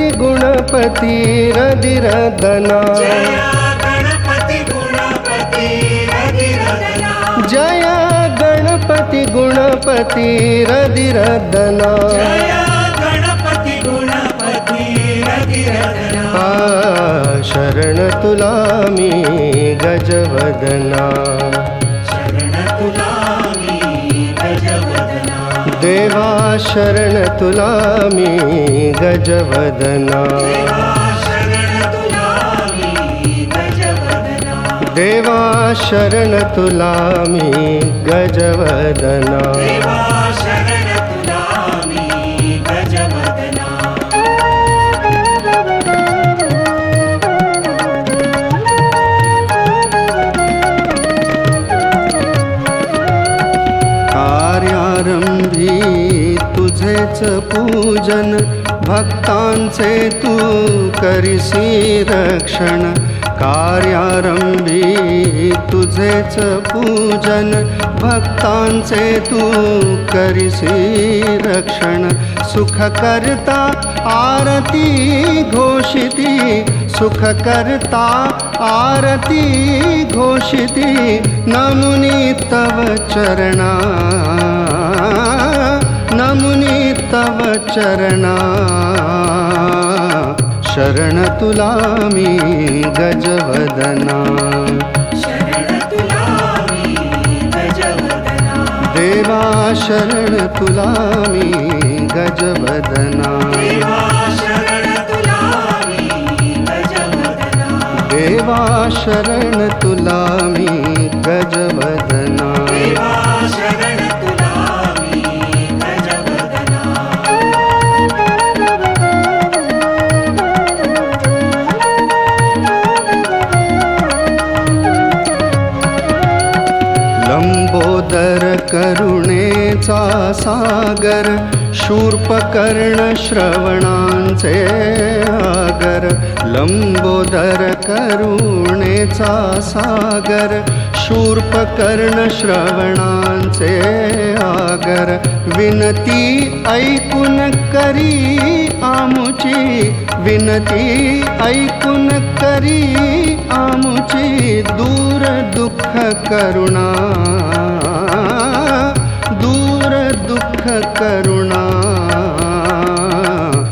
गणपति गुणपति रदि रदना गणपति गुणपति रदि रदना शरण तुलामी गजवदना। देवा शरण तुलामी गजवदना। देवा शरण तुलामी गजवदना पूजन भक्तांचे तू करिसी रक्षण। कार्यारंभी तुझेच पूजन भक्तांचे तू करिसी रक्षण। सुख करता आरती घोषिती सुख करता आरती घोषिती नमुनी तव चरणा। नमुनी तव चरणा। शरण तुलामी गजवदना। देवा शरण तुलामी गजवदना। देवा शरण तुलामी गजवदना। सागर शूर्पकर्ण श्रवणांचे आगर लंबोदर करुणेचा सागर शूर्पकर्ण आगर विनती ऐकून करी आमुची विनती ऐकून करी आमुची दूर दुःख करुणा करुणा।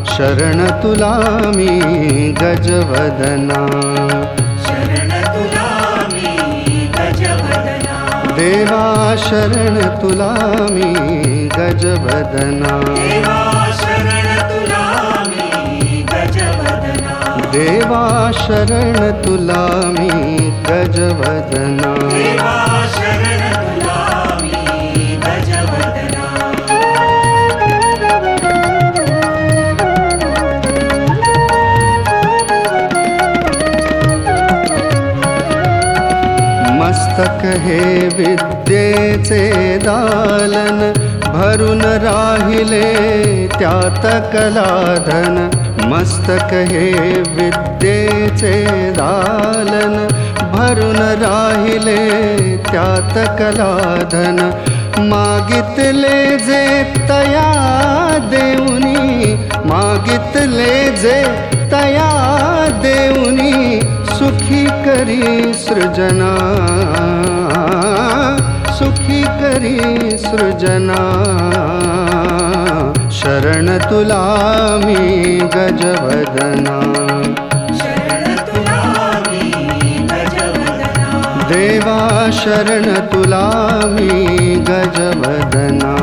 शरण तुलामी गजवदना। शरण देवा शरण तुलामी गजवदना। देवा शरण तुलामी गजवदना मस्तक हे विद्येचे दालन भरून राहिले त्यात कलाधन। मस्तक हे विद्येचे दालन भरून राहिले त्यात कलाधन। मागितले जे तया देऊनी मागितले जे तया देऊनी सुखी करी सृजना करी सृजना, शरण तुलामी गजवदना। शरण तुलामी गजवदना। देवा शरण तुलामी गजवदना।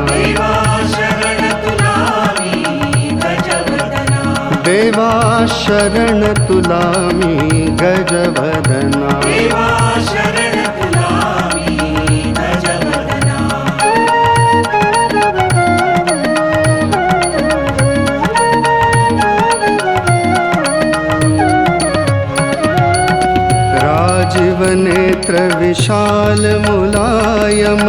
देवा शरण तुलामी गजवदना विशाल मुलायम,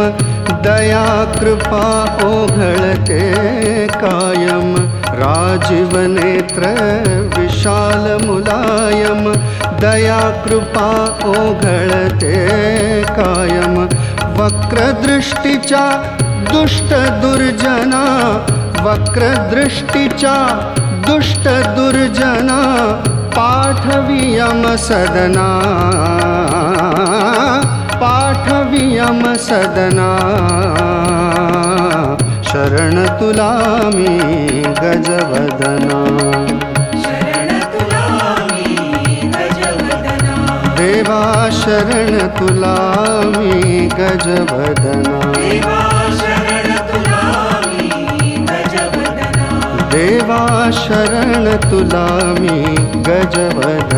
दया, कृपा ओघळते कायम। राजीव नेत्र, विशाल मुलायम, दया, कृपा ओघळते कायम। वक्रदृष्टीच्या दुष्ट दुर्जना, वक्रदृष्टीच्या दुष्ट दुर्जना पाठवियम सदना। पाठवियम सदना। शरण तुलामी गजवदना। देवा शरण तुलामी गजवदना। देवा शरण तुलामी गजवदना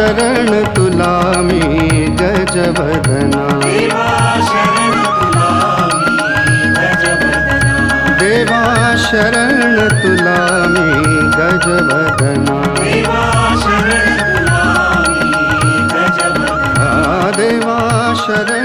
शरण शरण तुलामी गजवदना। देवा शरण तुलामी गजवदना। देवा शरण